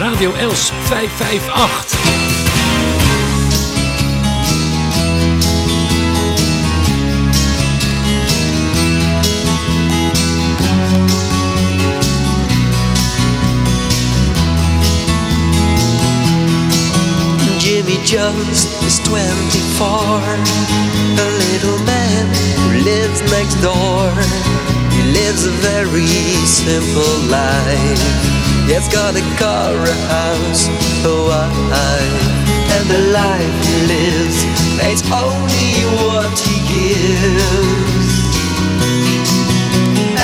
Radio Els 558. Jimmy Jones is 24, a little man who lives next door. He lives a very simple life. He's got a car, a house, a wife, and the life he lives pays only what he gives.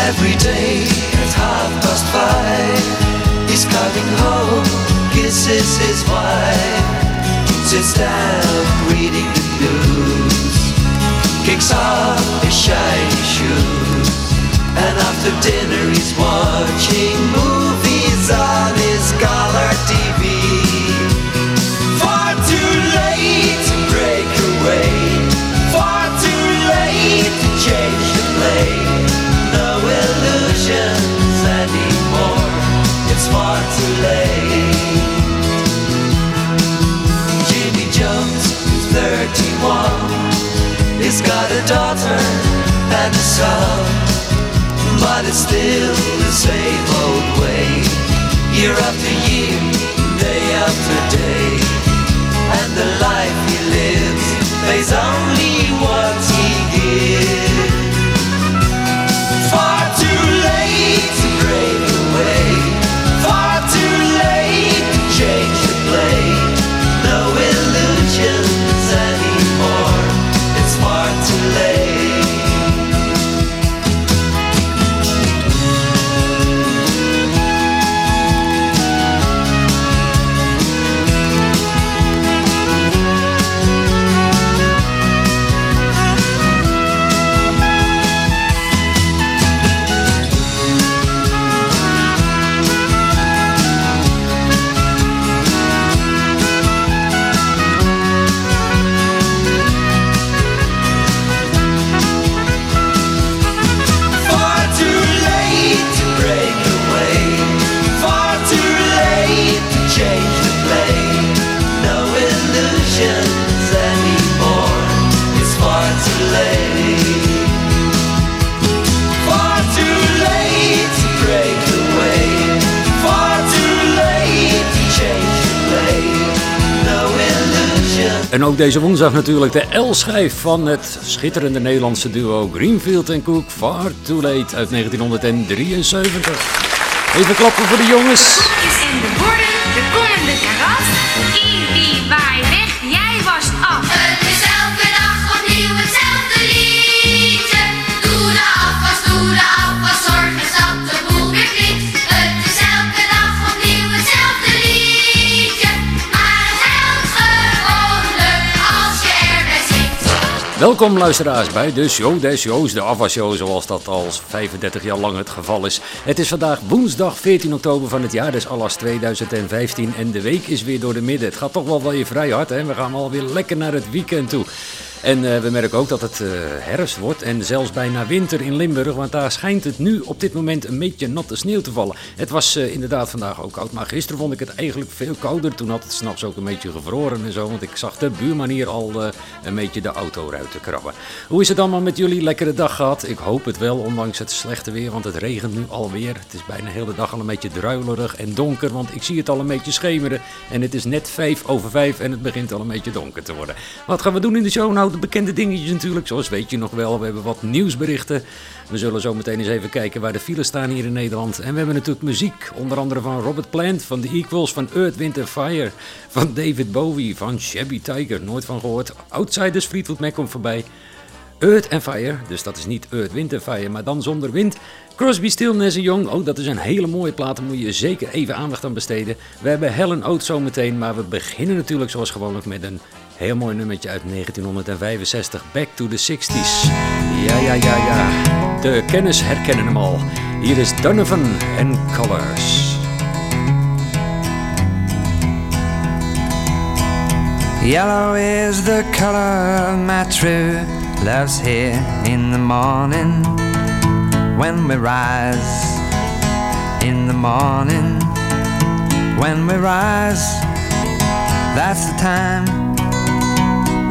Every day at half past five, he's coming home, kisses his wife sits down reading the news, kicks off his shiny shoes, and after dinner he's watching movies on his color TV. Far too late to break away, far too late to change the play. No illusions anymore, it's far too late. Jimmy Jones is 31. He's got a daughter and a son, but it's still the same old way. Year after year, day after day, and the life he lives pays only what En ook deze woensdag natuurlijk de L-schijf van het schitterende Nederlandse duo Greenfield en Cook. Far Too Late uit 1973. Even klappen voor de jongens. En de de kom en de karat. Welkom luisteraars bij de show des shows, de afwasshow zoals dat al 35 jaar lang het geval is. Het is vandaag woensdag 14 oktober van het jaar des Allas 2015 en de week is weer door de midden. Het gaat toch wel weer vrij hard hè, we gaan alweer lekker naar het weekend toe. En eh, we merken ook dat het eh, herfst wordt en zelfs bijna winter in Limburg, want daar schijnt het nu op dit moment een beetje natte sneeuw te vallen. Het was eh, inderdaad vandaag ook koud, maar gisteren vond ik het eigenlijk veel kouder. Toen had het s'nachts ook een beetje gevroren en zo, want ik zag de buurman hier al een beetje de autoruiten krabben. Hoe is het allemaal met jullie? Lekkere dag gehad? Ik hoop het wel, ondanks het slechte weer, want het regent nu alweer. Het is bijna de hele dag al een beetje druilerig en donker, want ik zie het al een beetje schemeren. En het is net vijf over vijf en het begint al een beetje donker te worden. Wat gaan we doen in de show? Nou, de bekende dingetjes natuurlijk, zoals weet je nog wel. We hebben wat nieuwsberichten. We zullen zo meteen eens even kijken waar de files staan hier in Nederland. En we hebben natuurlijk muziek, onder andere van Robert Plant, van The Equals, van Earth, Wind Fire, van David Bowie, van Shabby Tiger, nooit van gehoord. Outsiders, Fleetwood Mac komt voorbij. Earth and Fire, dus dat is niet Earth, Wind Fire, maar dan zonder wind. Crosby, Still, Nash Young, oh dat is een hele mooie plaat, daar moet je zeker even aandacht aan besteden. We hebben Helen Oates zometeen, maar we beginnen natuurlijk zoals gewoonlijk met een heel mooi nummertje uit 1965, Back to the 60s. Ja, ja, ja, ja, de kennis herkennen hem al. Hier is Donovan and Colors. Yellow is the color of my true love's here in the morning when we rise in the morning. when we rise. That's the time,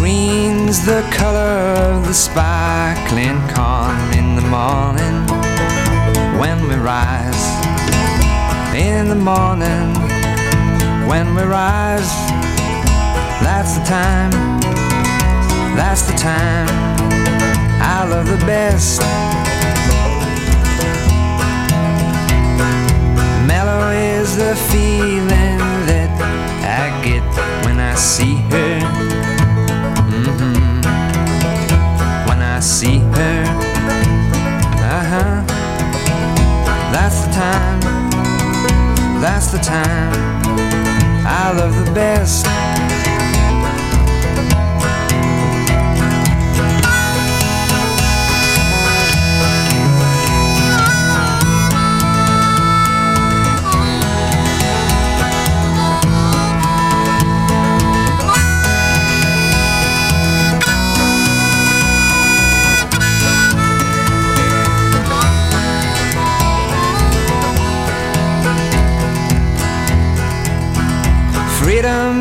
Green's the color of the sparkling corn in the morning when we rise. In the morning when we rise, that's the time, that's the time I love the best. Mellow is the feeling that I get when I see her. See her, uh huh. That's the time, that's the time I love the best.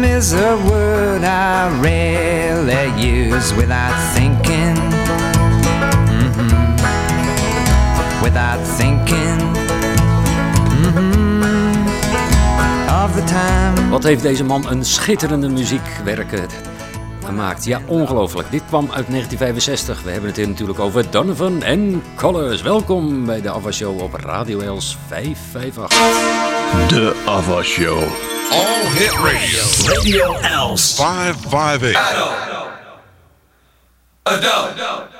Is a word I rarely use without thinking. Mhm. Without thinking. Mhm. Of the time. Wat heeft deze man een schitterende muziekwerken gemaakt. Ja, ongelooflijk. Dit kwam uit 1965. We hebben het hier natuurlijk over Donovan en Colors. Welkom bij de Ava Show op Radio Els 558. De Ava Show. All Hit Radio. Radio Els. 558. Adult. Education.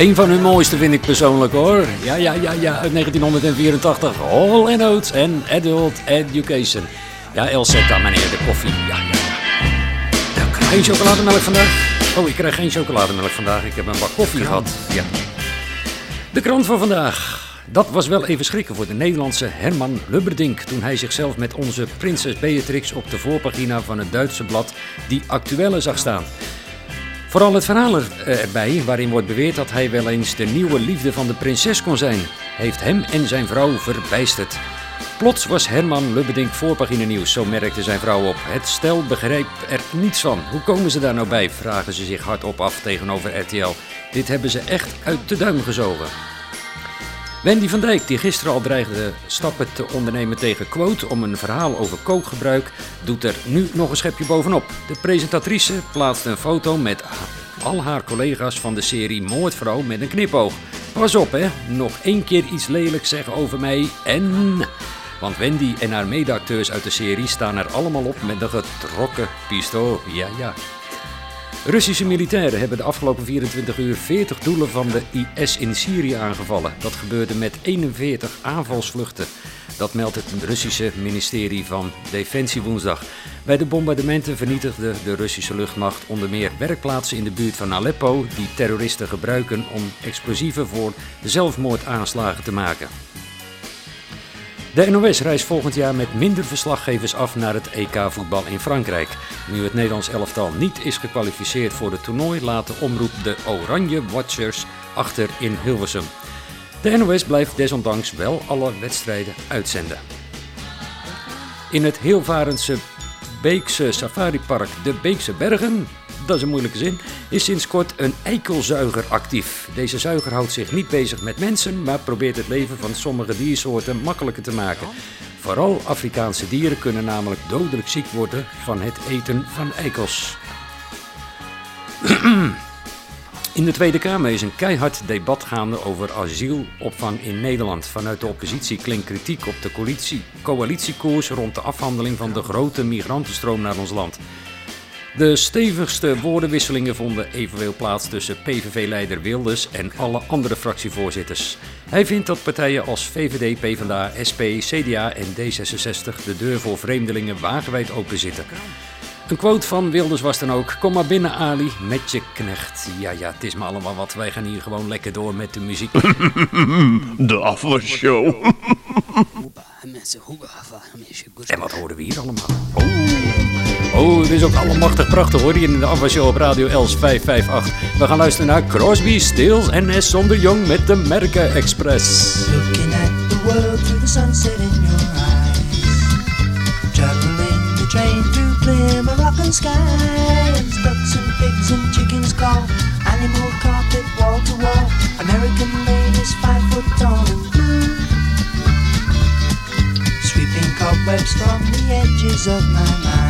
Een van hun mooiste vind ik persoonlijk hoor. Ja, ja, ja, ja, uit 1984. All and Oats en Adult Education. Ja, El Zeta, meneer, de koffie. Ja, ja. krijg geen chocolademelk vandaag. Oh, ik krijg geen chocolademelk vandaag. Ik heb een bak koffie gehad. Ja. De krant van vandaag. Dat was wel even schrikken voor de Nederlandse Herman Lubberdink toen hij zichzelf met onze prinses Beatrix op de voorpagina van het Duitse blad Die Actuelle zag staan. Vooral het verhaal er- eh, erbij, waarin wordt beweerd dat hij wel eens de nieuwe liefde van de prinses kon zijn, heeft hem en zijn vrouw verbijsterd. Plots was Herman Lubberdink voorpagina nieuws, zo merkte zijn vrouw op. Het stel begreep er niets van. Hoe komen ze daar nou bij, vragen ze zich hardop af tegenover RTL. Dit hebben ze echt uit de duim gezogen. Wendy van Dijk, die gisteren al dreigde stappen te ondernemen tegen Quote om een verhaal over kookgebruik, doet er nu nog een schepje bovenop. De presentatrice plaatst een foto met al haar collega's van de serie Moordvrouw met een knipoog. Pas op hè, nog één keer iets lelijks zeggen over mij en... Want Wendy en haar medeacteurs uit de serie staan er allemaal op met een getrokken pistool. Ja, ja. Russische militairen hebben de afgelopen 24 uur 40 doelen van de IS in Syrië aangevallen. Dat gebeurde met 41 aanvalsvluchten. Dat meldt het Russische ministerie van Defensie woensdag. Bij de bombardementen vernietigde de Russische luchtmacht onder meer werkplaatsen in de buurt van Aleppo die terroristen gebruiken om explosieven voor zelfmoordaanslagen te maken. De NOS reist volgend jaar met minder verslaggevers af naar het EK voetbal in Frankrijk. Nu het Nederlands elftal niet is gekwalificeerd voor het toernooi, laat de omroep de Oranje Watchers achter in Hilversum. De NOS blijft desondanks wel alle wedstrijden uitzenden. In het Heelvarendse Beekse Safaripark de Beekse Bergen, dat is een moeilijke zin, is sinds kort een eikelzuiger actief. Deze zuiger houdt zich niet bezig met mensen, maar probeert het leven van sommige diersoorten makkelijker te maken. Vooral Afrikaanse dieren kunnen namelijk dodelijk ziek worden van het eten van eikels. In de Tweede Kamer is een keihard debat gaande over asielopvang in Nederland. Vanuit de oppositie klinkt kritiek op de coalitie, coalitiekoers rond de afhandeling van de grote migrantenstroom naar ons land. De stevigste woordenwisselingen vonden evenwel plaats tussen PVV-leider Wilders en alle andere fractievoorzitters. Hij vindt dat partijen als VVD, PvdA, SP, CDA en D66 de deur voor vreemdelingen wagenwijd openzitten. Een quote van Wilders was dan ook: Kom maar binnen, Ali, met je knecht. Ja, ja, het is maar allemaal wat. Wij gaan hier gewoon lekker door met de muziek. De afwasshow. En wat horen we hier allemaal? Oh, oh het is ook allemachtig prachtig hoor, hier in de Afwasshow op Radio Els 558. We gaan luisteren naar Crosby, Stills en S. Zonder Jong met de Merken Express. Looking at the world through the sunset in your eyes. Traveling the train through clear Moroccan skies. Ducks and pigs and chickens call. Animal carpet wall to wall. American ladies five foot tall and blue. Sweeping cobwebs from the edges of my mind.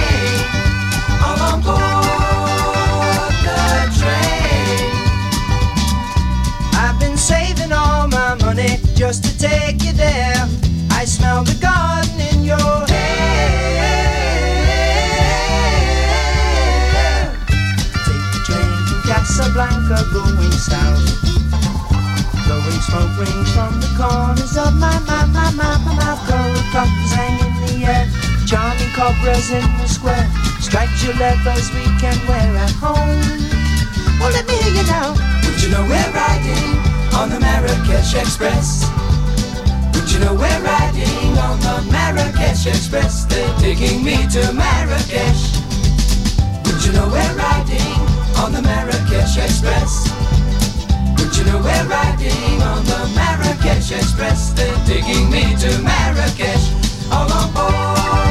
My just to take you there. I smell the garden in your hair. Take the train from Casablanca going south. Blowing smoke rings from the corners of my, my, my, my, my mouth. Gold buttons hang in the air. Charming cobras in the square. Stripes your leathers we can wear at home. Well, let me hear you now. Would you know we're riding on the Marrakesh Express? Would you know we're riding on the Marrakesh Express? They're taking me to Marrakesh. Would you know we're riding on the Marrakesh Express? Would you know we're riding on the Marrakesh Express? They're taking me to Marrakesh. All on board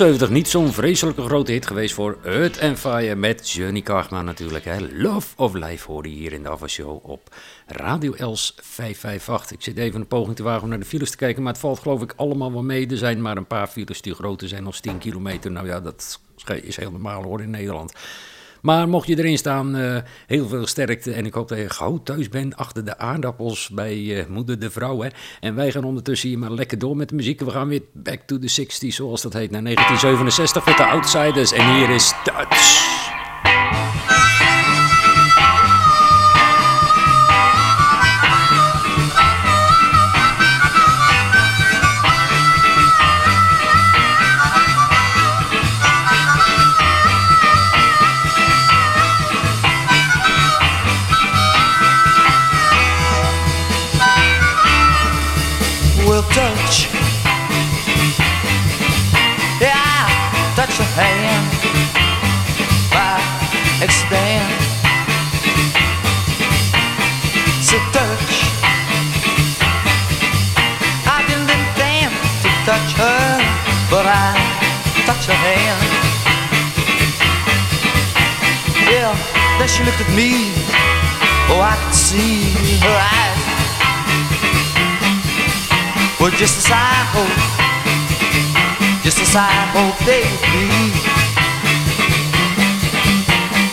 1974, niet zo'n vreselijke grote hit geweest voor Earth and Fire met Johnny Cargman natuurlijk. Hè. Love of Life hoorde je hier in de Show op Radio Els 558. Ik zit even een poging te wagen om naar de files te kijken, maar het valt geloof ik allemaal wel mee. Er zijn maar een paar files die groter zijn dan 10 kilometer. Nou ja, dat is heel normaal hoor in Nederland. Maar mocht je erin staan, eh, heel veel sterkte. En ik hoop dat je gauw thuis bent achter de aardappels bij eh, moeder de vrouw. Hè. En wij gaan ondertussen hier maar lekker door met de muziek. We gaan weer back to the 60s, zoals dat heet, naar 1967 met de Outsiders. En hier is Dutch. Hand. Yeah, then she looked at me. Oh, I could see her eyes were just as I hoped, just as I hoped they would be.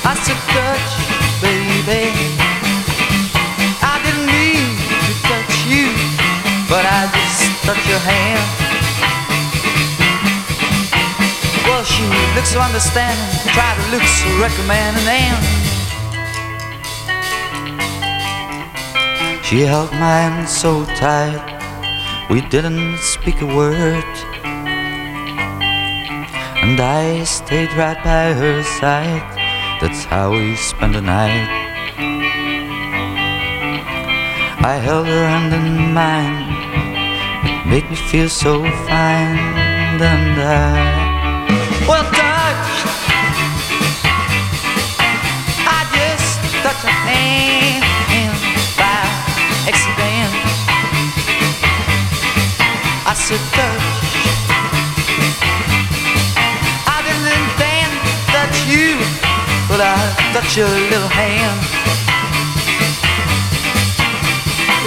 I said, touch, baby. I didn't mean to touch you, but I just touched your hand. She looks so understanding, try to look so recommending, and She held my hand so tight, we didn't speak a word. And I stayed right by her side, that's how we spent the night. I held her hand in mine, it made me feel so fine, and I, well, I. I didn't intend uh, touch you, but I touched your little hand.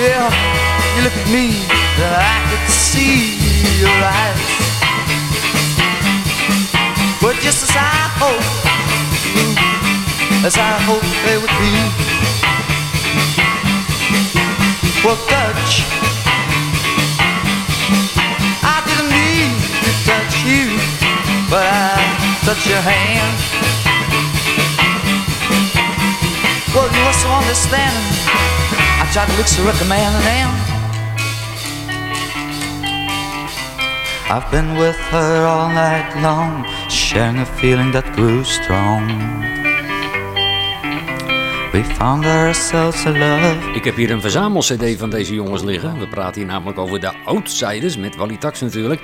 Yeah, you look at me, and I could see your eyes. But just as I hoped, as I hoped they would be. Well, touch. But I touched your hand. Well, you were so understanding. I tried to look so recommending and I've been with her all night long, sharing a feeling that grew strong. We found ourselves a love. Ik heb hier een verzamel-cd van deze jongens liggen. We praten hier namelijk over de Outsiders, met Wally Tax natuurlijk.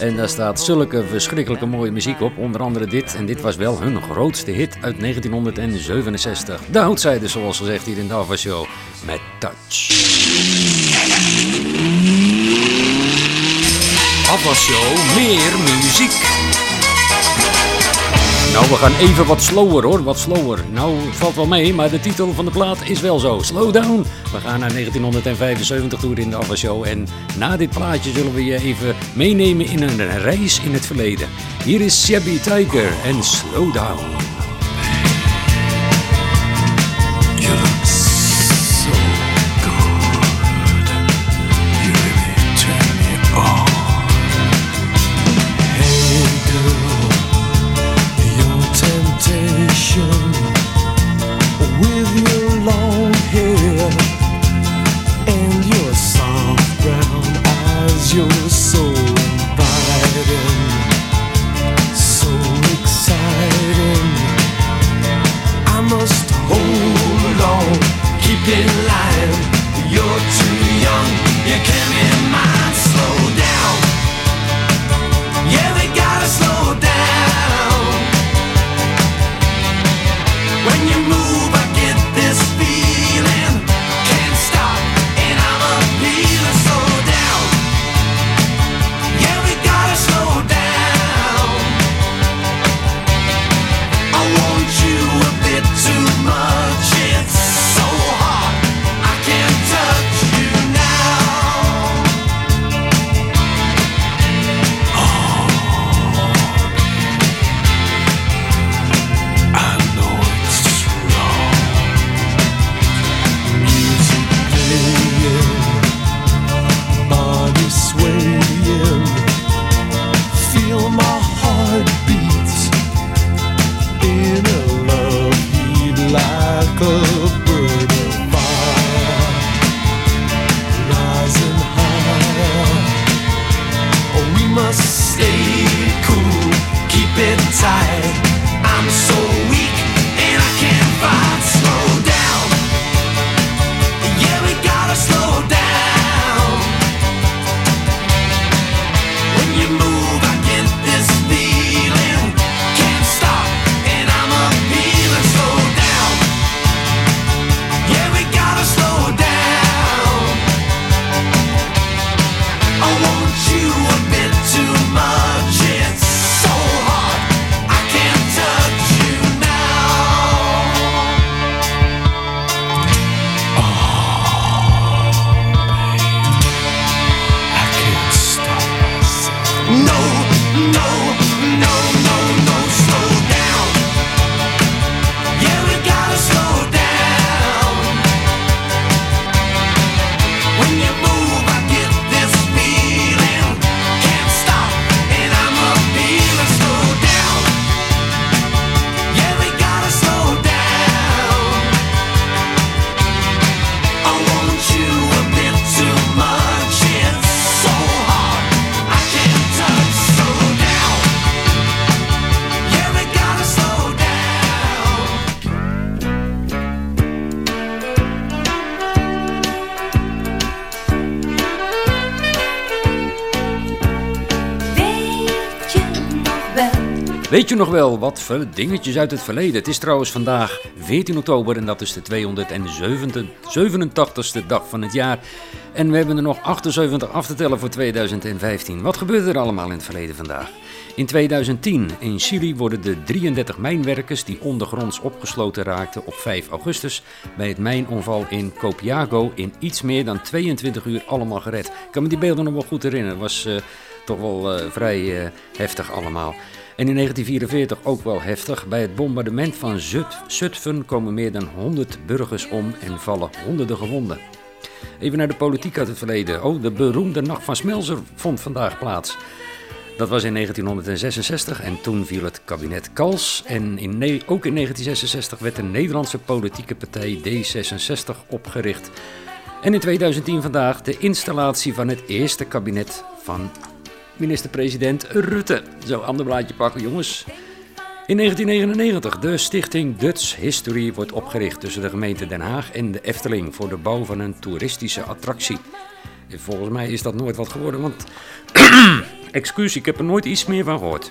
En daar staat zulke verschrikkelijke mooie muziek op. Onder andere dit. En dit was wel hun grootste hit uit 1967. De Outsiders, zoals gezegd hier in de Ava Show. Met Touch. Ava Show, meer muziek. Nou, we gaan even wat slower hoor, wat slower. Nou, het valt wel mee, maar de titel van de plaat is wel zo. Slow down. We gaan naar 1975 toe in de Show. En na dit plaatje zullen we je even meenemen in een reis in het verleden. Hier is Shabby Tiger en Slow Down. Nog wel wat dingetjes uit het verleden? Het is trouwens vandaag 14 oktober en dat is de 287ste dag van het jaar. En we hebben er nog 78 af te tellen voor 2015. Wat gebeurde er allemaal in het verleden vandaag? In 2010 in Chili worden de 33 mijnwerkers die ondergronds opgesloten raakten op 5 augustus bij het mijnonval in Copiago in iets meer dan 22 uur allemaal gered. Ik kan me die beelden nog wel goed herinneren. Het was eh, toch wel eh, vrij eh, heftig allemaal. En in 1944 ook wel heftig. Bij het bombardement van Zut- Zutphen komen meer dan 100 burgers om en vallen honderden gewonden. Even naar de politiek uit het verleden. Oh, de beroemde Nacht van Smelser vond vandaag plaats. Dat was in 1966 en toen viel het kabinet Kals. En in, ook in 1966 werd de Nederlandse politieke partij D66 opgericht. En in 2010 vandaag de installatie van het eerste kabinet van minister-president Rutte. Zo, ander blaadje pakken jongens. In 1999, de stichting Dutch History wordt opgericht tussen de gemeente Den Haag en de Efteling voor de bouw van een toeristische attractie. En Volgens mij is dat nooit wat geworden, want excuus, ik heb er nooit iets meer van gehoord.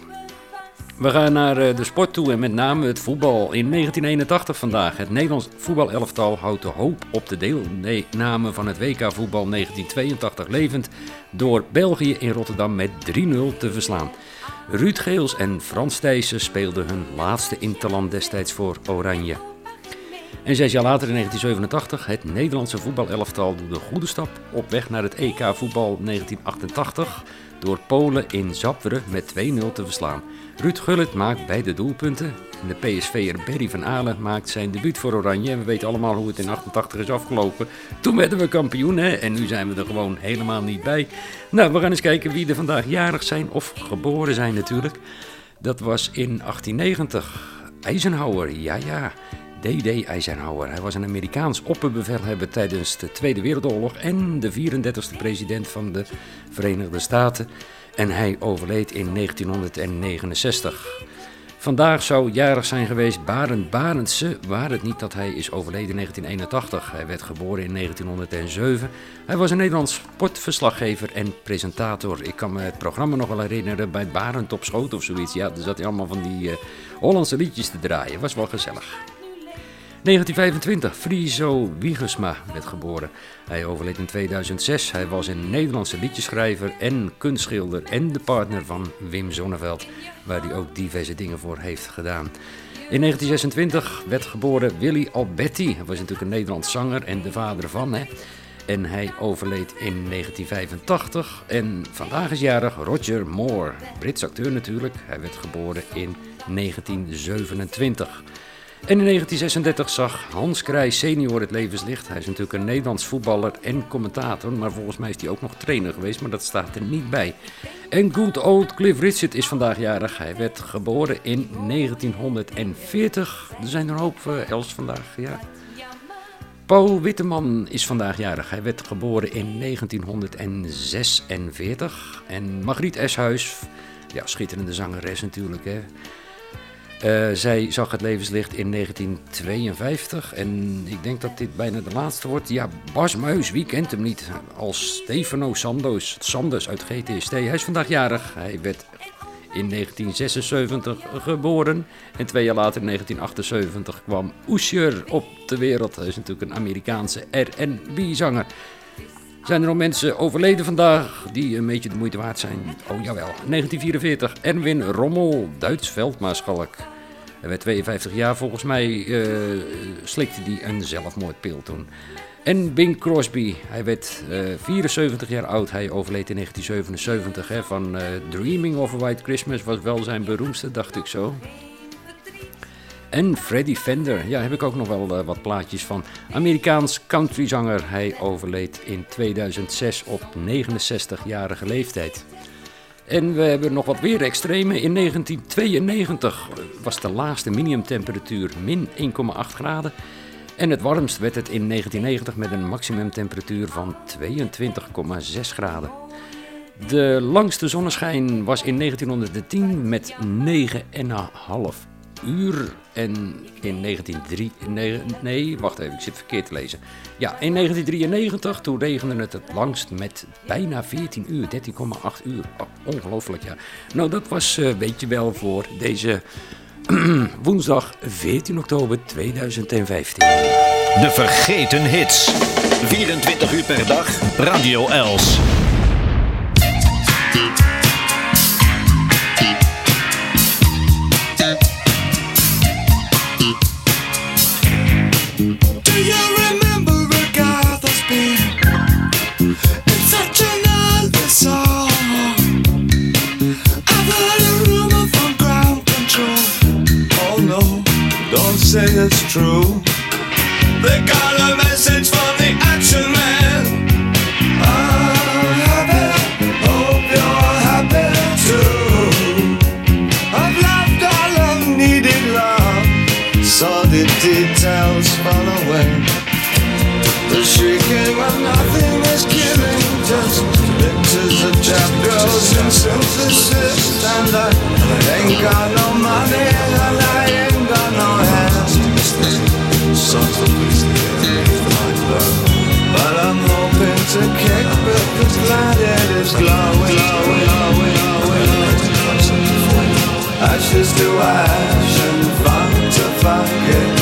We gaan naar eh, de sport toe en met name het voetbal. In 1981 vandaag. Het Nederlands voetbalelftal houdt de hoop op de deelname van het WK voetbal 1982 levend door België in Rotterdam met 3-0 te verslaan. Ruud Geels en Frans Thijssen speelden hun laatste interland destijds voor Oranje. En zes jaar later in 1987, het Nederlandse voetbalelftal doet een goede stap op weg naar het EK voetbal 1988 door Polen in Zapweren met 2-0 te verslaan. Ruud Gullit maakt beide doelpunten. En de PSV'er Berry van Aalen maakt zijn debuut voor Oranje. En we weten allemaal hoe het in 88 is afgelopen. Toen werden we kampioen hè? en nu zijn we er gewoon helemaal niet bij. Nou, we gaan eens kijken wie er vandaag jarig zijn of geboren zijn natuurlijk. Dat was in 1890. Eisenhower, ja ja. D.D. Eisenhower. Hij was een Amerikaans opperbevelhebber tijdens de Tweede Wereldoorlog en de 34e president van de Verenigde Staten. En hij overleed in 1969. Vandaag zou jarig zijn geweest Barend Barendse, waar het niet dat hij is overleden in 1981. Hij werd geboren in 1907. Hij was een Nederlands sportverslaggever en presentator. Ik kan me het programma nog wel herinneren bij Barend op schoot of zoiets. Ja, daar zat hij allemaal van die eh, Hollandse liedjes te draaien. Was wel gezellig. 1925, Friso Wiegersma werd geboren. Hij overleed in 2006. Hij was een Nederlandse liedjeschrijver en kunstschilder en de partner van Wim Zonneveld, waar hij ook diverse dingen voor heeft gedaan. In 1926 werd geboren Willy Alberti. Hij was natuurlijk een Nederlands zanger en de vader van, hè. En hij overleed in 1985. En vandaag is jarig Roger Moore, Brits acteur natuurlijk. Hij werd geboren in 1927. En in 1936 zag Hans Krij senior het levenslicht. Hij is natuurlijk een Nederlands voetballer en commentator, maar volgens mij is hij ook nog trainer geweest, maar dat staat er niet bij. En good old Cliff Richard is vandaag jarig. Hij werd geboren in 1940. Er zijn er een hoop eh, Els vandaag, ja. Paul Witteman is vandaag jarig. Hij werd geboren in 1946. En Margriet Eshuis, ja, schitterende zangeres natuurlijk, hè. Eh, zij zag het levenslicht in 1952 en ik denk dat dit bijna de laatste wordt. Ja, Bas Muis, wie kent hem niet? Als Stefano Sandos, Sanders uit GTST. Hij is vandaag jarig. Hij werd in 1976 geboren en twee jaar later in 1978 kwam Usher op de wereld. Hij is natuurlijk een Amerikaanse R&B-zanger. Zijn er nog mensen overleden vandaag die een beetje de moeite waard zijn? Oh jawel. 1944, Erwin Rommel, Duits veldmaarschalk. Hij werd 52 jaar, volgens mij eh, slikte hij een zelfmoordpil toen. En Bing Crosby, hij werd eh, 74 jaar oud. Hij overleed in 1977. Hè, van eh, Dreaming of a White Christmas was wel zijn beroemdste, dacht ik zo. En Freddie Fender, ja, heb ik ook nog wel eh, wat plaatjes van. Amerikaans countryzanger, hij overleed in 2006 op 69-jarige leeftijd. En we hebben nog wat weer extreme. In 1992 was de laagste minimumtemperatuur min 1,8 graden. En het warmst werd het in 1990 met een maximumtemperatuur van 22,6 graden. De langste zonneschijn was in 1910 met 9,5 uur. En in 1903... Nee, nee, wacht even, ik zit verkeerd te lezen. Ja, in 1993, toen regende het het langst met bijna 14 uur. 13,8 uur. Oh, ongelooflijk, ja. Nou, dat was, eh, weet je wel, voor deze woensdag 14 oktober 2015. De vergeten hits. 24 uur per dag. Radio Els. Say it's true. They got a message from the action man. I'm happy, hope you're happy too. I've loved all I've needed love. Saw the details fall away. The shrieking when nothing is killing, just pictures of chap girls in synthesis. And I ain't got no money, songs that please the. But I'm hoping to kick this light it's glowing, glowing, glowing, glowing. Ashes to ash and fun to fuck it.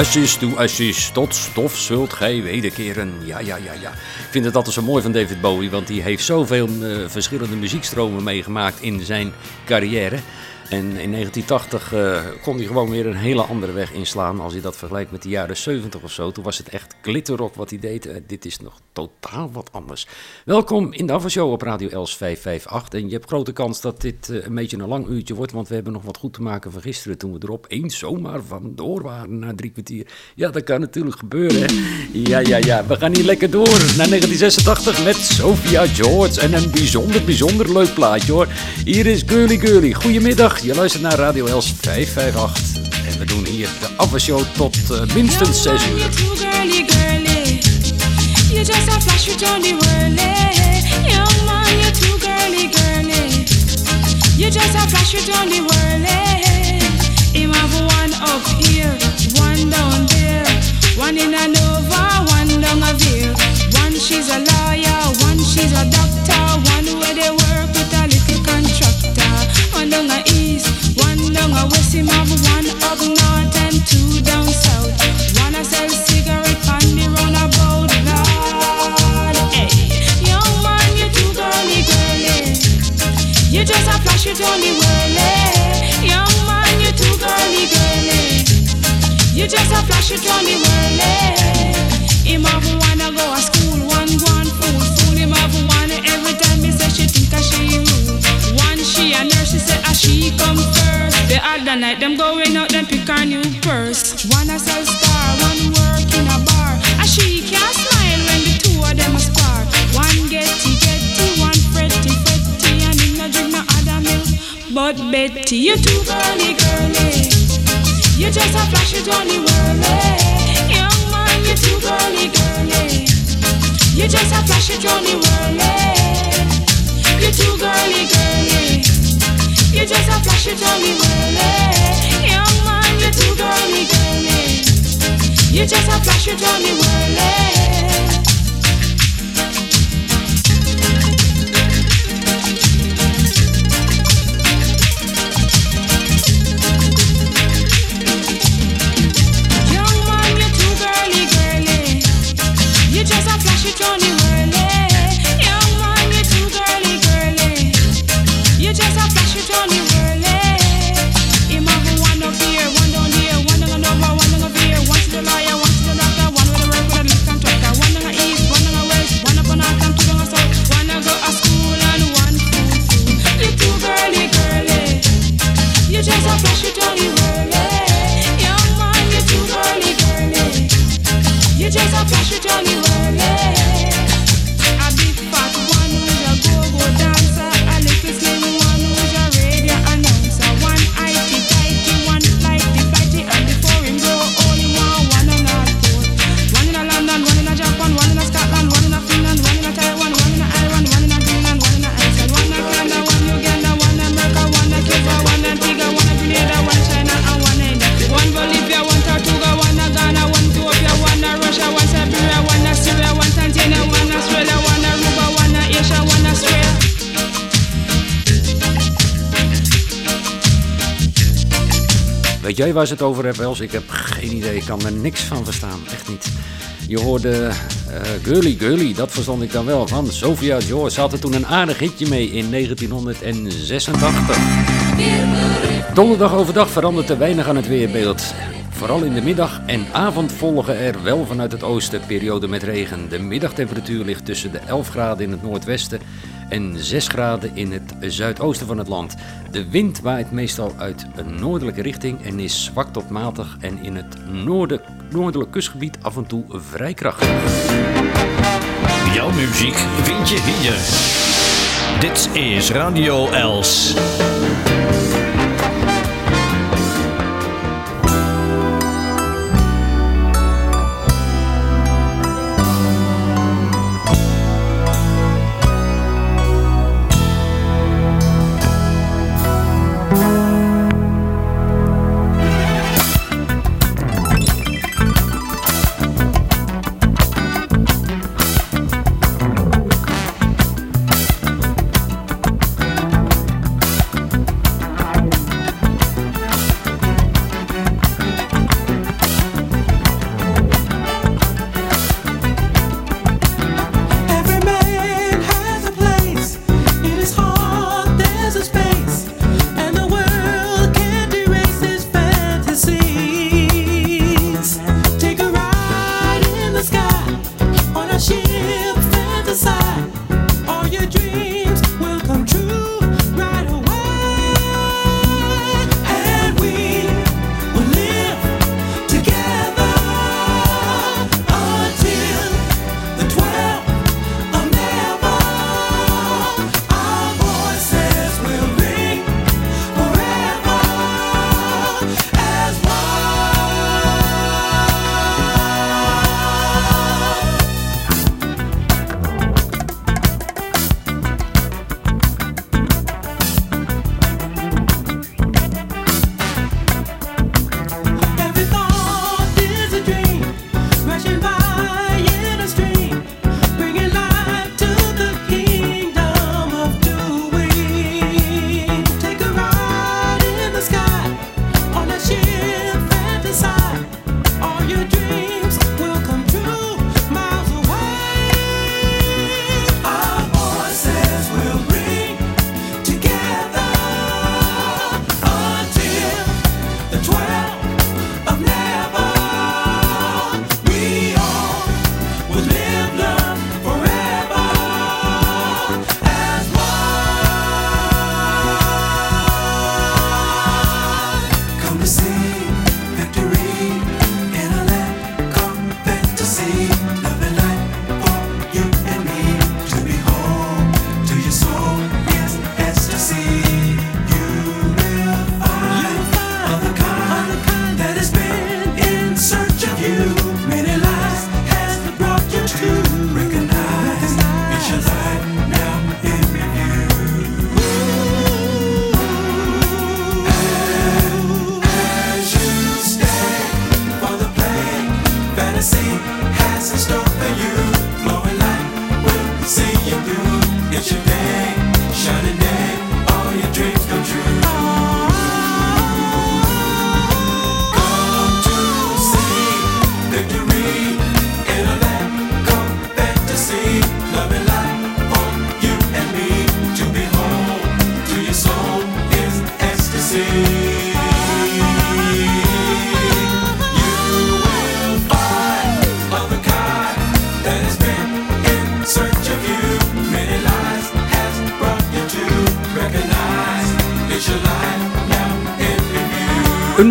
Asjes to asjes, tot stof zult gij wederkeren. Ja, ja, ja, ja. Ik vind het altijd zo mooi van David Bowie, want die heeft zoveel eh, verschillende muziekstromen meegemaakt in zijn carrière. En in 1980 eh, kon hij gewoon weer een hele andere weg inslaan. Als je dat vergelijkt met de jaren 70 of zo. Toen was het echt glitterrock wat hij deed. Eh, dit is nog totaal wat anders. Welkom in de Avashow op Radio Els 558. En je hebt grote kans dat dit eh, een beetje een lang uurtje wordt. Want we hebben nog wat goed te maken van gisteren. Toen we erop eens zomaar vandoor waren na drie kwartier. Ja, dat kan natuurlijk gebeuren. Ja, ja, ja. We gaan hier lekker door naar 1986 met Sophia George. En een bijzonder, bijzonder leuk plaatje hoor. Hier is Girly Girly. Goedemiddag. Je luistert naar Radio Els 558. En we doen hier de Avashow tot eh, minstens 6 uur. You just a flash. You Johnny Whirly. Him have one up here, one down there. One in a Nova, one down a. One she's a lawyer, one she's a doctor. One where they work You. You just a flash it on the world, eh? Him have wanna go to school, Other night them going out, them pick her new purse. One a sell star, one work in a bar. A she can't smile when the two of them a spar. One getty getty, one fretty fretty, and him no drink no other milk. But Betty, you too girly girly. You just a flash it on the world, eh? Young man, you too girly girly. You just a flash it on the world, eh? You too girly girly. You just a flash it on the world, eh? Young man, you too girly girly. You just a flash it on the world, jij waar ze het over hebben, Els? Ik heb geen idee. Ik kan er niks van verstaan. Echt niet. Je hoorde eh Girly Girly, dat verstond ik dan wel. Van Sophia Joyce. Ze er toen een aardig hitje mee in 1986. Donderdag overdag verandert er weinig aan het weerbeeld. Vooral in de middag en avond volgen er wel vanuit het oosten periode met regen. De middagtemperatuur ligt tussen de 11 graden in het noordwesten en 6 graden in het zuidoosten van het land. De wind waait meestal uit een noordelijke richting en is zwak tot matig en in het noorden, noordelijk kustgebied af en toe vrij krachtig. Jouw muziek vind je hier. Dit is Radio Els.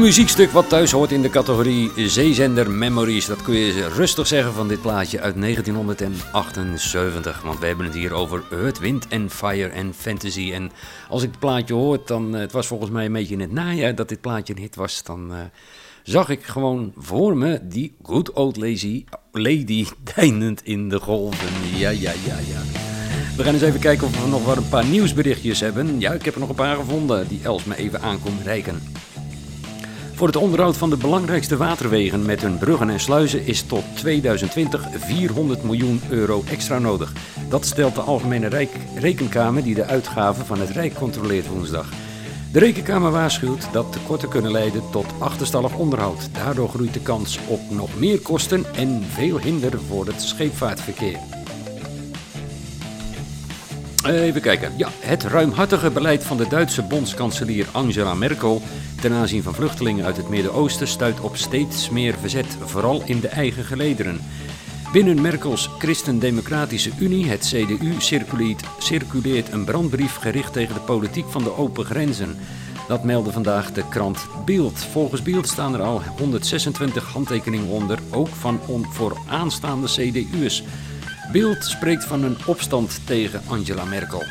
Muziekstuk wat thuis hoort in de categorie Zeezender Memories. Dat kun je rustig zeggen van dit plaatje uit 1978. Want we hebben het hier over Earth, Wind and Fire en Fantasy. En als ik het plaatje hoor, dan... eh, Het was volgens mij een beetje in het najaar dat dit plaatje een hit was. Dan eh, zag ik gewoon voor me die good old lazy lady deinend in de golven. Ja, ja, ja, ja. We gaan eens even kijken of we nog wat een paar nieuwsberichtjes hebben. Ja, ik heb er nog een paar gevonden die Els me even aankomt reiken. Voor het onderhoud van de belangrijkste waterwegen met hun bruggen en sluizen is tot 2020 400 miljoen euro extra nodig. Dat stelt de Algemene Rijk Rekenkamer die de uitgaven van het Rijk controleert woensdag. De Rekenkamer waarschuwt dat tekorten kunnen leiden tot achterstallig onderhoud. Daardoor groeit de kans op nog meer kosten en veel hinder voor het scheepvaartverkeer. Even kijken. Ja, het ruimhartige beleid van de Duitse bondskanselier Angela Merkel ten aanzien van vluchtelingen uit het Midden-Oosten stuit op steeds meer verzet, vooral in de eigen gelederen. Binnen Merkels Christen-Democratische Unie, het CDU, circuleert, een brandbrief gericht tegen de politiek van de open grenzen. Dat meldde vandaag de krant Beeld. Volgens Beeld staan er al 126 handtekeningen onder, ook van on vooraanstaande CDU'ers. Beeld spreekt van een opstand tegen Angela Merkel.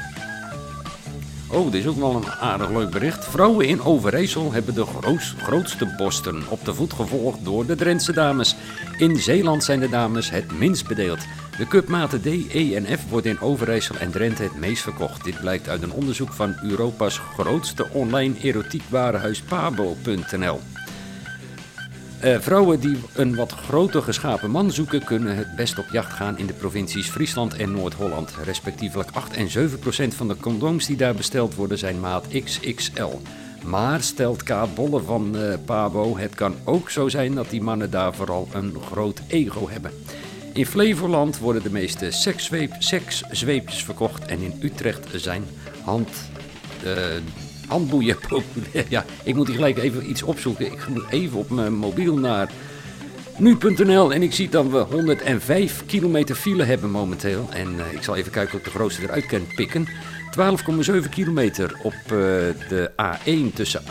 Oh, dit is ook wel een aardig leuk bericht. Vrouwen in Overijssel hebben de grootste borsten op de voet gevolgd door de Drentse dames. In Zeeland zijn de dames het minst bedeeld. De cupmaten D, E en F wordt in Overijssel en Drenthe het meest verkocht. Dit blijkt uit een onderzoek van Europa's grootste online erotiekwarenhuis Pabo.nl. Eh, vrouwen die een wat groter geschapen man zoeken, kunnen het best op jacht gaan in de provincies Friesland en Noord-Holland. Respectievelijk 8 en 7 procent van de condooms die daar besteld worden zijn maat XXL. Maar stelt Kaat Bolle van eh, Pabo, het kan ook zo zijn dat die mannen daar vooral een groot ego hebben. In Flevoland worden de meeste sekszweep, sekszweepjes verkocht en in Utrecht zijn hand, eh, handboeien. Ja, ik moet hier gelijk even iets opzoeken. Ik moet even op mijn mobiel naar nu.nl en ik zie dat we 105 kilometer file hebben momenteel. En eh, ik zal even kijken of ik de grootste eruit kan pikken. 12,7 kilometer op eh, de A1 tussen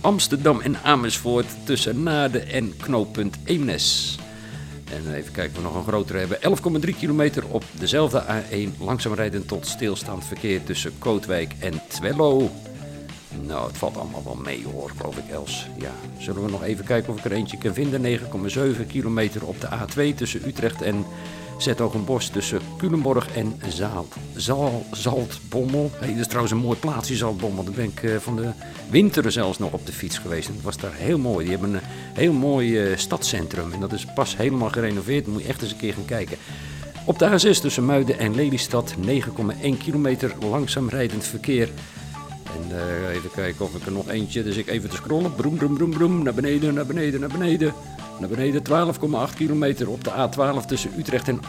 Amsterdam en Amersfoort. Tussen Naarden en knooppunt Eemnes. En even kijken of we nog een grotere hebben. 11,3 kilometer op dezelfde A1. Langzaam rijden tot stilstaand verkeer tussen Kootwijk en Twello. Nou, het valt allemaal wel mee hoor, geloof ik, Els. Ja, zullen we nog even kijken of ik er eentje kan vinden. 9,7 kilometer op de A2 tussen Utrecht en Zetogenbos. Tussen Culemborg en Zaal, Zal, Zaltbommel. Hey, dat is trouwens een mooi plaatsje, Zaltbommel. Daar ben ik eh, van de winter zelfs nog op de fiets geweest. Het was daar heel mooi. Die hebben een heel mooi eh, stadscentrum. En dat is pas helemaal gerenoveerd. Moet je echt eens een keer gaan kijken. Op de A6 tussen Muiden en Lelystad 9,1 kilometer langzaam rijdend verkeer. En eh, even kijken of ik er nog eentje. Dus ik even te scrollen. Broem, broem, broem, broem. Naar beneden, naar beneden, naar beneden. Naar beneden 12,8 kilometer op de A12 tussen Utrecht en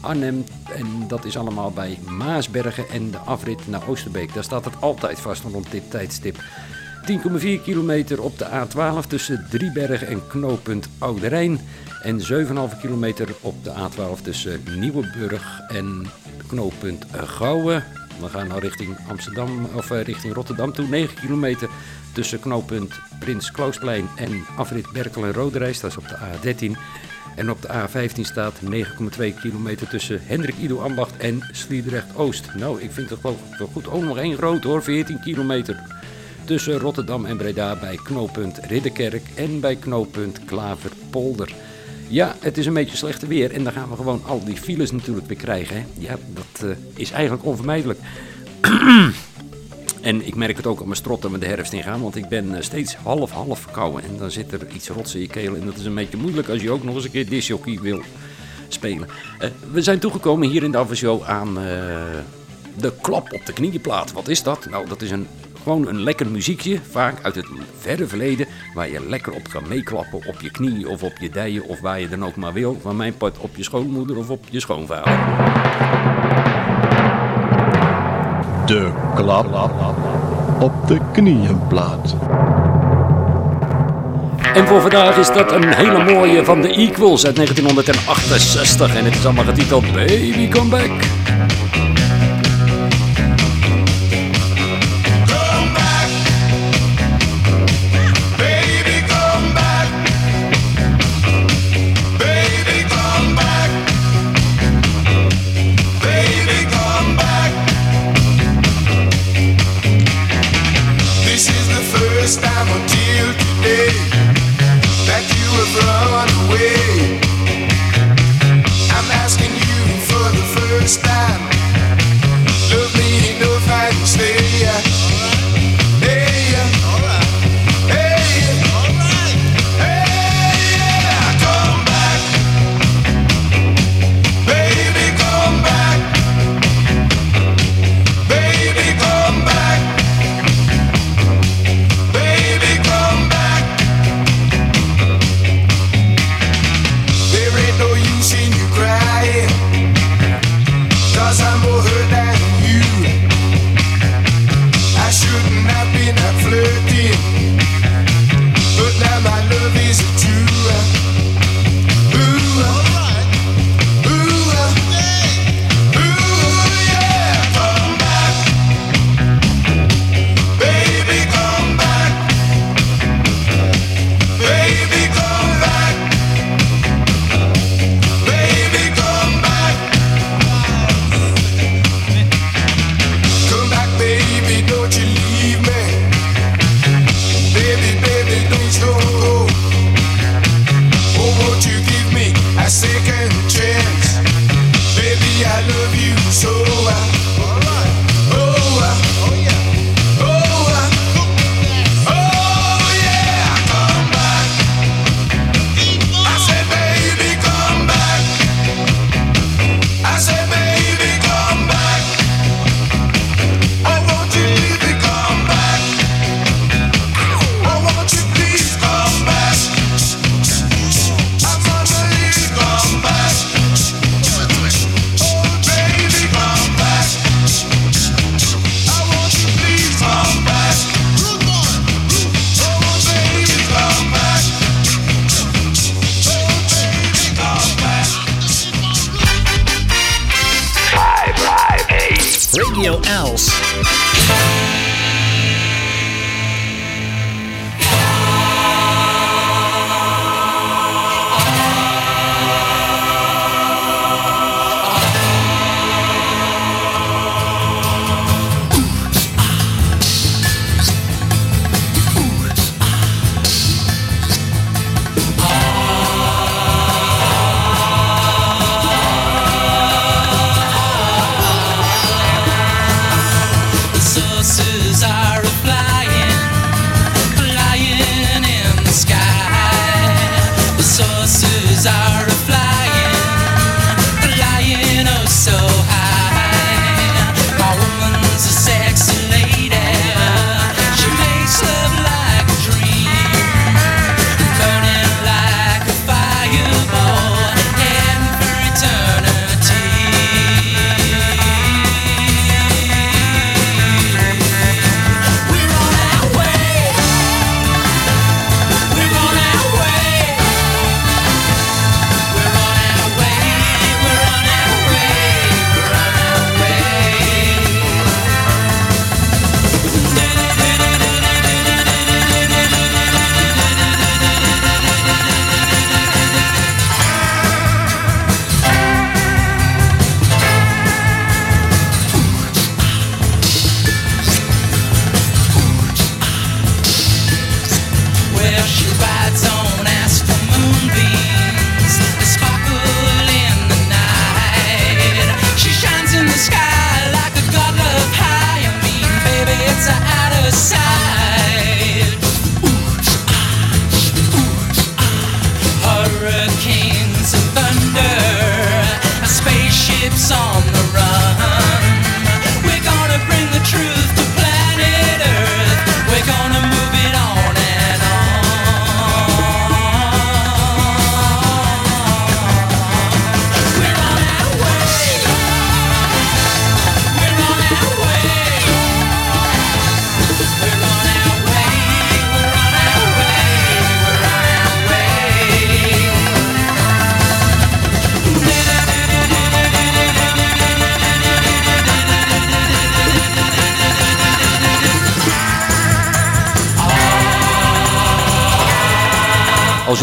Arnhem. En dat is allemaal bij Maasbergen en de afrit naar Oosterbeek. Daar staat het altijd vast rond dit tijdstip. 10,4 kilometer op de A12 tussen Driebergen en knooppunt Oude Rijn. En 7,5 kilometer op de A12 tussen Nieuweburg en knooppunt Gouwen. We gaan nou richting Amsterdam of eh, richting Rotterdam toe. 9 kilometer tussen knooppunt Prins Klausplein en afrit Berkel en Roderijs. Dat is op de A13. En op de A15 staat 9,2 kilometer tussen Hendrik Ido Ambacht en Sliedrecht Oost. Nou, ik vind het wel, wel goed. Ook nog één groot hoor, 14 kilometer tussen Rotterdam en Breda bij knooppunt Ridderkerk en bij knooppunt Klaverpolder. Ja, het is een beetje slechte weer en dan gaan we gewoon al die files natuurlijk weer krijgen. Hè? Ja, dat eh, is eigenlijk onvermijdelijk. en ik merk het ook aan mijn strot dat we de herfst ingaan, want ik ben eh, steeds half-half verkouden. En dan zit er iets rots in je keel en dat is een beetje moeilijk als je ook nog eens een keer disjockey wil spelen. Eh, we zijn toegekomen hier in de Avashow aan de klap op de knieënplaat. Wat is dat? Nou, dat is een, gewoon een lekker muziekje, vaak uit het verre verleden, waar je lekker op kan meeklappen op je knie of op je dijen of waar je dan ook maar wil. Van mijn part op je schoonmoeder of op je schoonvader. De klap op de knieënplaat. En voor vandaag is dat een hele mooie van de Equals uit 1968. En het is allemaal getiteld Baby Come Back.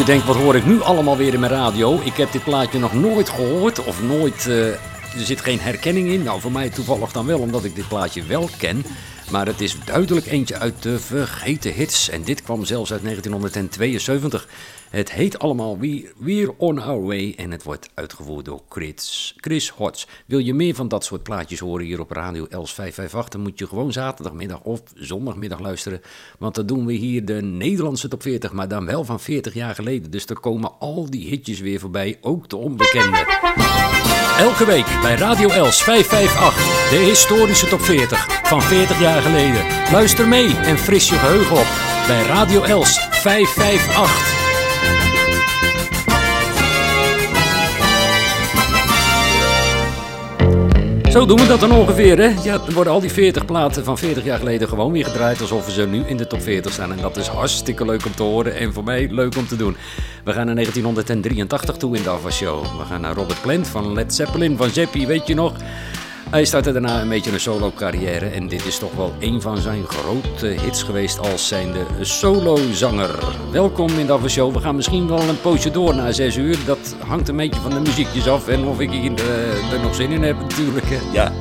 Denk wat hoor ik nu allemaal weer in mijn radio? Ik heb dit plaatje nog nooit gehoord of nooit... Eh, er zit geen herkenning in. Nou, voor mij toevallig dan wel, omdat ik dit plaatje wel ken. Maar het is duidelijk eentje uit de vergeten hits. En dit kwam zelfs uit 1972. Het heet allemaal We- We're On Our Way en het wordt uitgevoerd door Chris, Chris Hodge. Wil je meer van dat soort plaatjes horen hier op Radio Els 558, dan moet je gewoon zaterdagmiddag of zondagmiddag luisteren. Want dan doen we hier de Nederlandse top 40, maar dan wel van 40 jaar geleden. Dus er komen al die hitjes weer voorbij, ook de onbekende. Elke week bij Radio Els 558, de historische top 40 van 40 jaar geleden. Luister mee en fris je geheugen op bij Radio Els 558. Zo doen we dat dan ongeveer, hè? Ja, dan worden al die 40 platen van 40 jaar geleden gewoon weer gedraaid alsof we ze nu in de top 40 staan. En dat is hartstikke leuk om te horen en voor mij leuk om te doen. We gaan naar 1983 toe in de Ava Show. We gaan naar Robert Plant van Led Zeppelin, van Zeppie, weet je nog? Hij startte daarna een beetje een solo carrière en dit is toch wel een van zijn grote hits geweest als zijnde solozanger. Welkom in de Show. We gaan misschien wel een poosje door na 6 uur. Dat hangt een beetje van de muziekjes af en of ik eh, er nog zin in heb natuurlijk. Ja.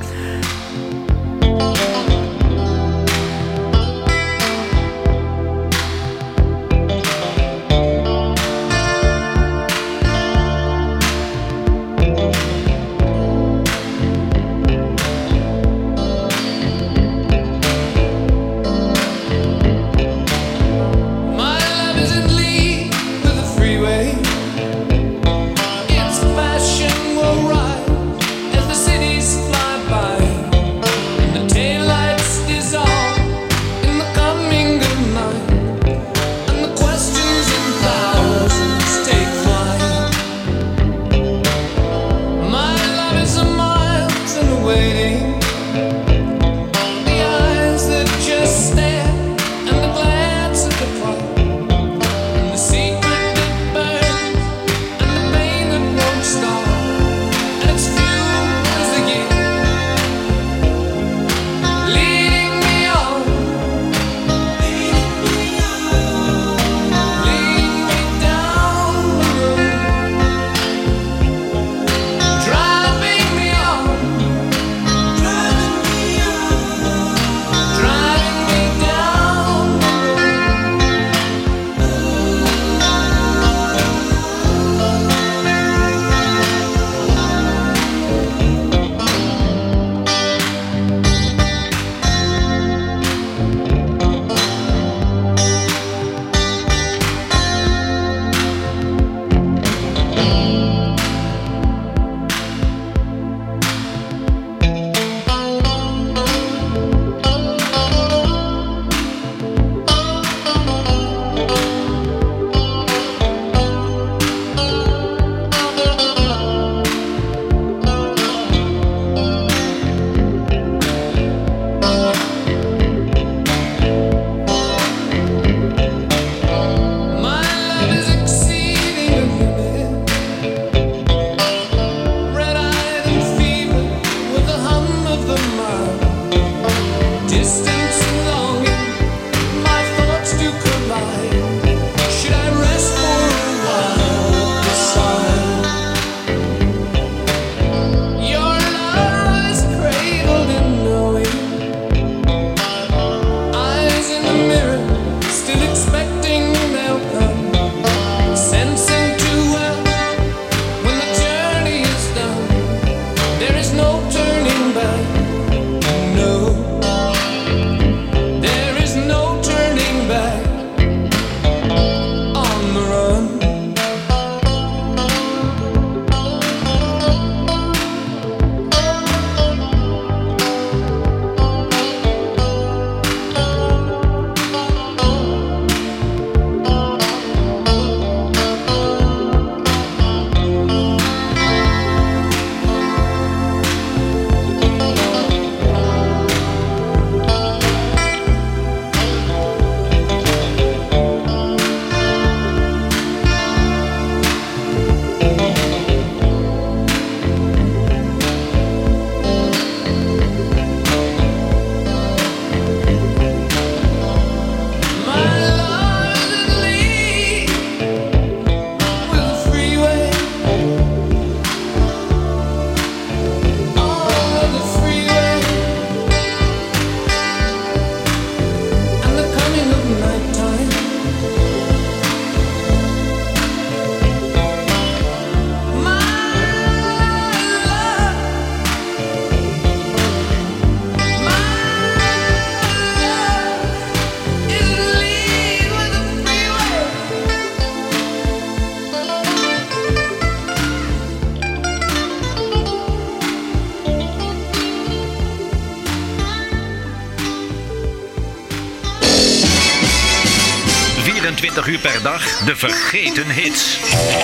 Per dag de vergeten hits.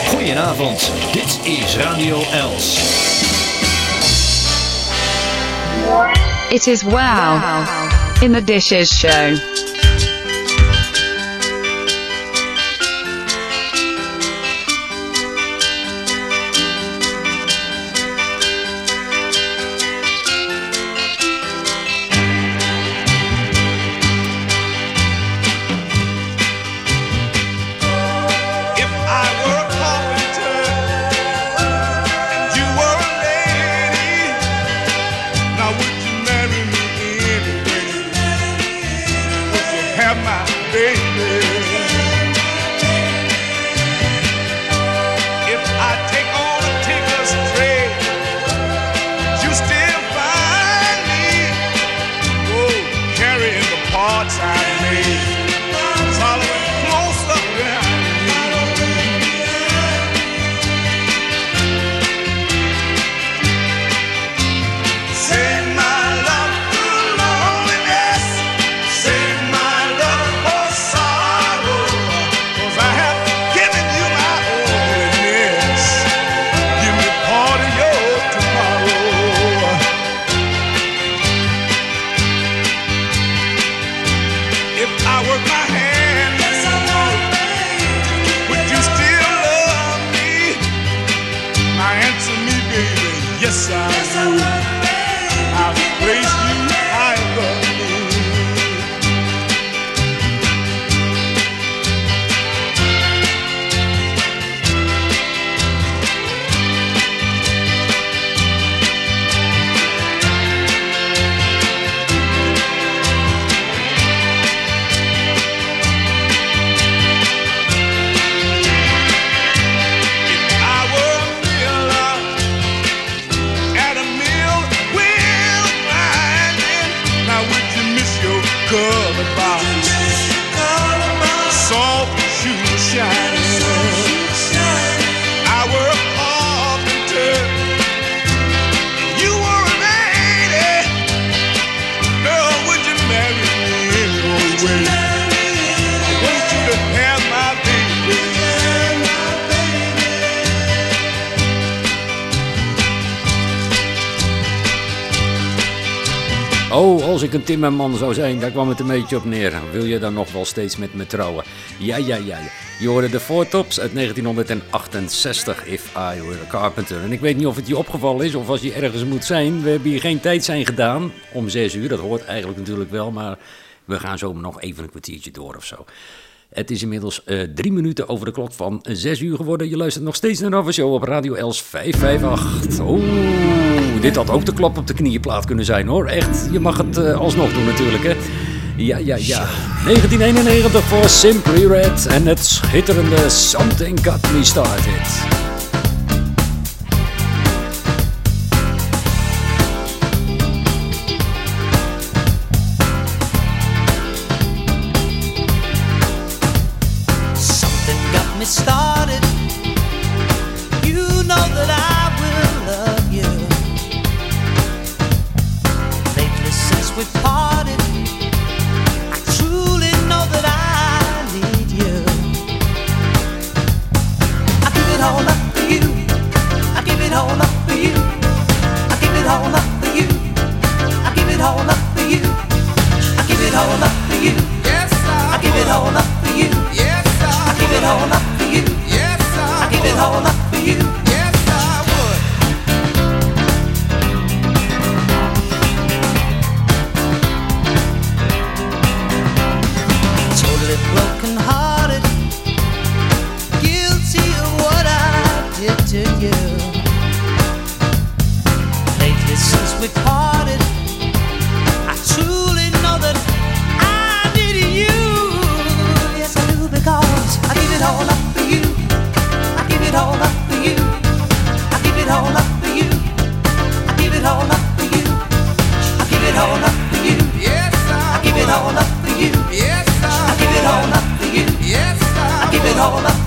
Goedenavond, dit is Radio Els. It is wow. In the Dishes Show. Een timmerman zou zijn, daar kwam het een beetje op neer. Wil je dan nog wel steeds met me trouwen? Ja, ja, ja. Je hoorde de Four Tops uit 1968, If I Were a Carpenter. En ik weet niet of het je opgevallen is of als je ergens moet zijn. We hebben hier geen tijd zijn gedaan om 6 uur. Dat hoort eigenlijk natuurlijk wel, maar we gaan zo nog even een kwartiertje door of zo. Het is inmiddels eh, drie minuten over de klok van 6 uur geworden. Je luistert nog steeds naar de Show op Radio Els 558. Oeh, dit had ook de klap op de knieënplaat kunnen zijn hoor. Echt, je mag het eh, alsnog doen natuurlijk hè. Ja, ja, ja. 1991 voor Simply Red en het schitterende Something Got Me Started. Did to you. Lately, since we parted, I truly know that I need you. Yes, I do because I give it all up for you. I give it all up for you. I give it all up for you. I give it all up for you. I give it all up for you. Yes, I give it all up for you. Yes, I give it all up for you. Yes, I give it all up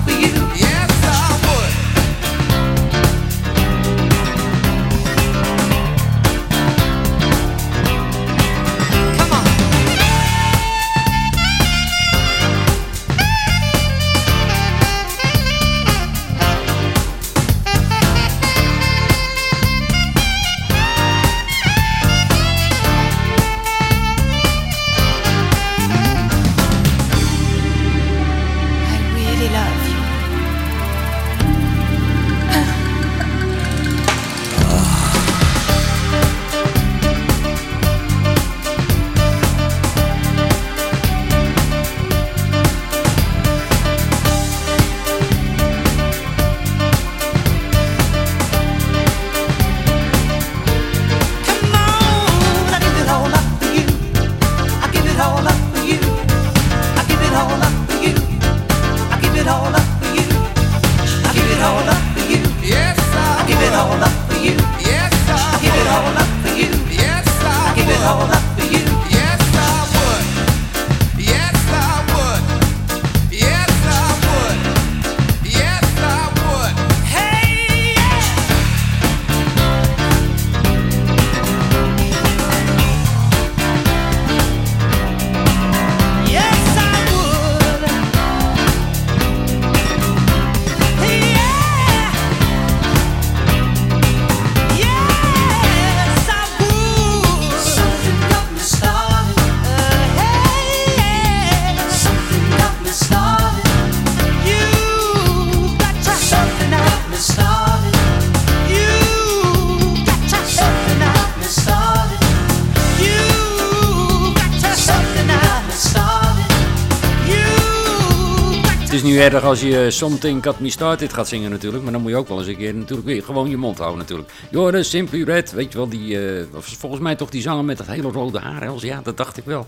Niet erg als je Something Got Me Started gaat zingen natuurlijk. Maar dan moet je ook wel eens een keer natuurlijk weer gewoon je mond houden natuurlijk. Joris, Simply Red, weet je wel, die, eh, volgens mij toch die zanger met dat hele rode haar. Els? Ja, dat dacht ik wel.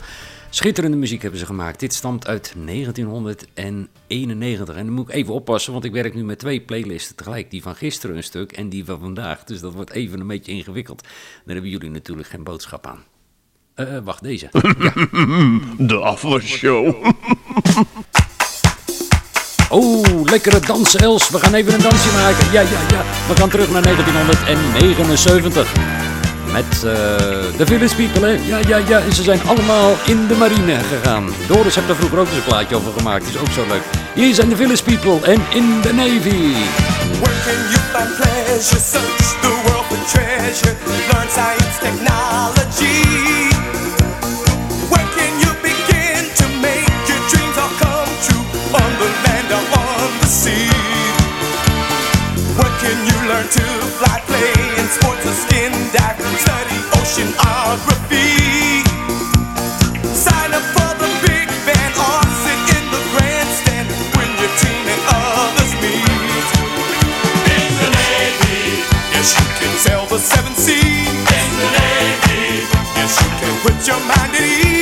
Schitterende muziek hebben ze gemaakt. Dit stamt uit 1991. En dan moet ik even oppassen, want ik werk nu met twee playlisten tegelijk. Die van gisteren een stuk en die van vandaag. Dus dat wordt even een beetje ingewikkeld. Daar hebben jullie natuurlijk geen boodschap aan. Eh, wacht, deze. De afwasshow. Oh, lekkere dansen, Els. We gaan even een dansje maken. Ja, ja, ja. We gaan terug naar 1979. Met eh, de Village People, hè? Ja, ja, ja. En ze zijn allemaal in de marine gegaan. Doris heeft daar vroeger ook eens een plaatje over gemaakt. Is ook zo leuk. Hier zijn de Village People en in the Navy. Can you find pleasure? Search the world for treasure. Learn science, technology. To fly, play in sports or skin dive? Study oceanography. Sign up for the big band or sit in the grandstand when your team and others meet. In the Navy, yes, you can sail the seven seas. In the Navy, yes, you can put your mind at ease.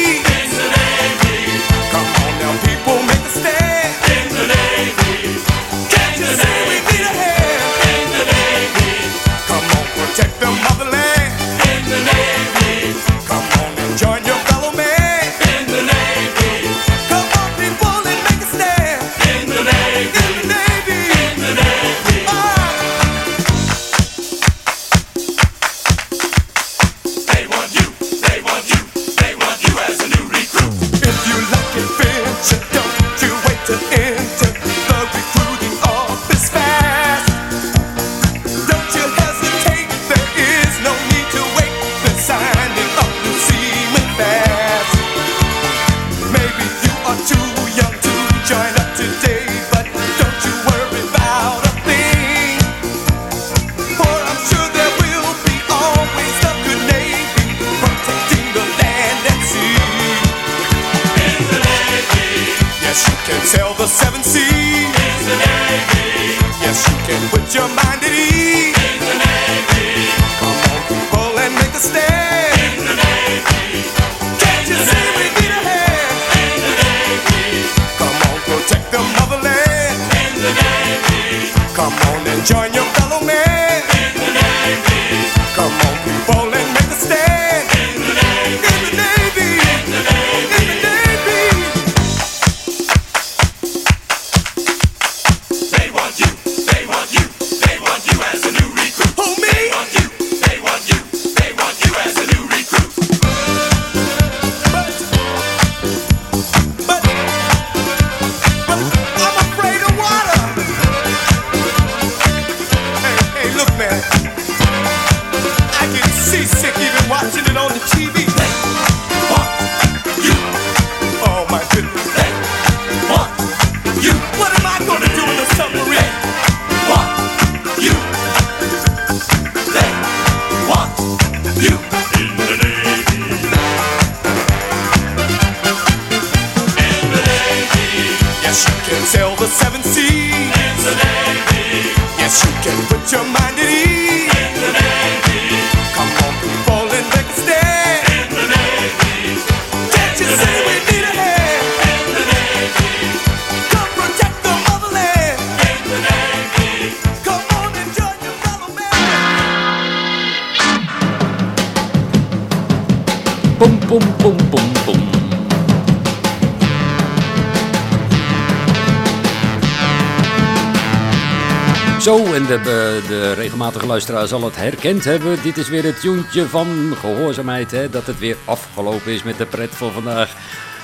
De, regelmatige luisteraar zal het herkend hebben. Dit is weer het tuentje van gehoorzaamheid, hè, dat het weer afgelopen is met de pret voor vandaag.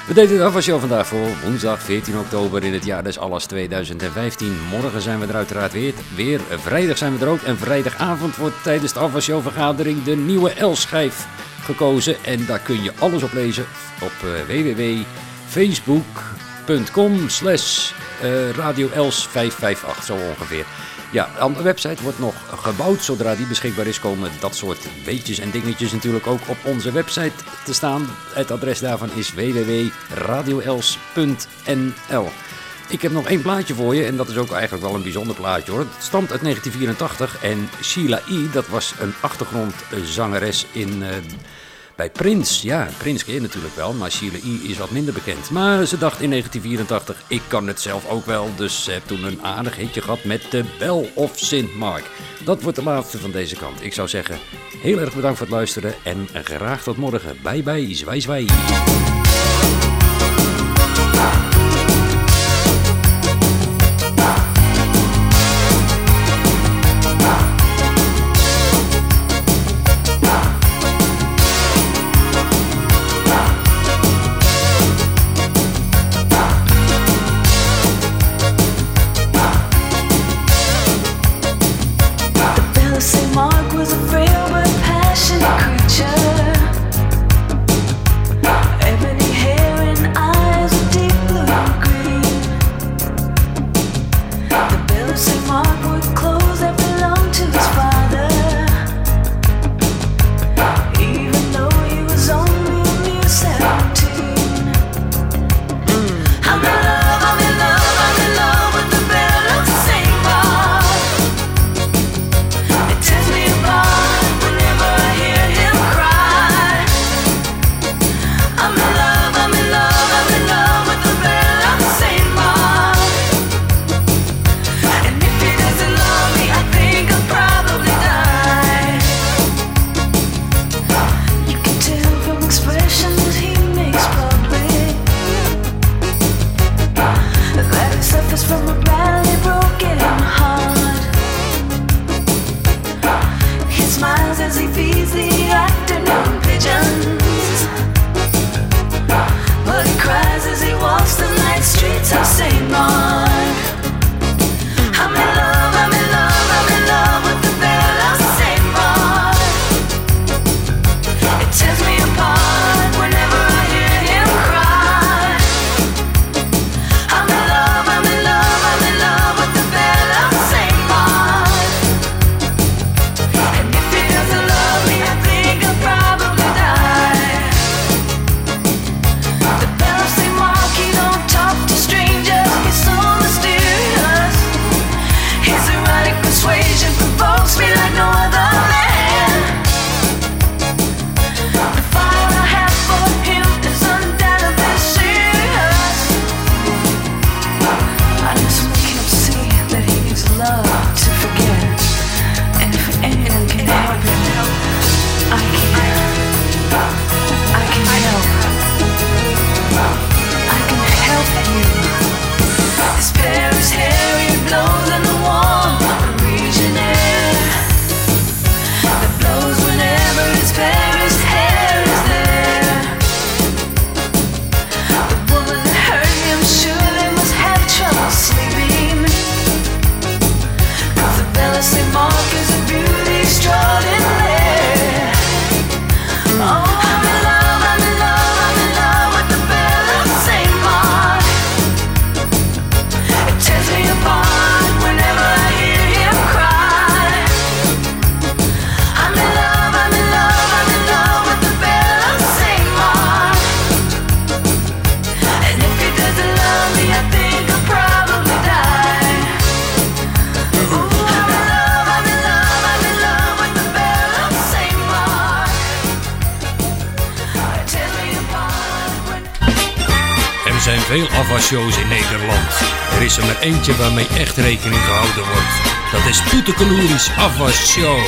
We deden de afwasshow vandaag voor woensdag 14 oktober in het jaar des Allas 2015. Morgen zijn we er uiteraard weer. weer. Vrijdag zijn we er ook. En vrijdagavond wordt tijdens de afwasshow vergadering de nieuwe L-schijf gekozen. En daar kun je alles op lezen op eh, www.facebook.com slash eh, Radio Els 558, zo ongeveer. Ja, aan de website wordt nog gebouwd. Zodra die beschikbaar is, komen dat soort weetjes en dingetjes natuurlijk ook op onze website te staan. Het adres daarvan is www.radioels.nl. Ik heb nog één plaatje voor je en dat is ook eigenlijk wel een bijzonder plaatje hoor. Het stamt uit 1984 en Sheila E. dat was een achtergrondzangeres in... Eh, bij Prins. Ja, Prins ken natuurlijk wel, maar Sheila is wat minder bekend. Maar ze dacht in 1984, ik kan het zelf ook wel. Dus ze heeft toen een aardig hitje gehad met de Bel of Sint Mark. Dat wordt de laatste van deze kant. Ik zou zeggen, heel erg bedankt voor het luisteren en graag tot morgen. Bye bye, zwaai zwaai. fantasía. eentje waarmee echt rekening gehouden wordt. Dat is Poetekaloeris Afwas Show.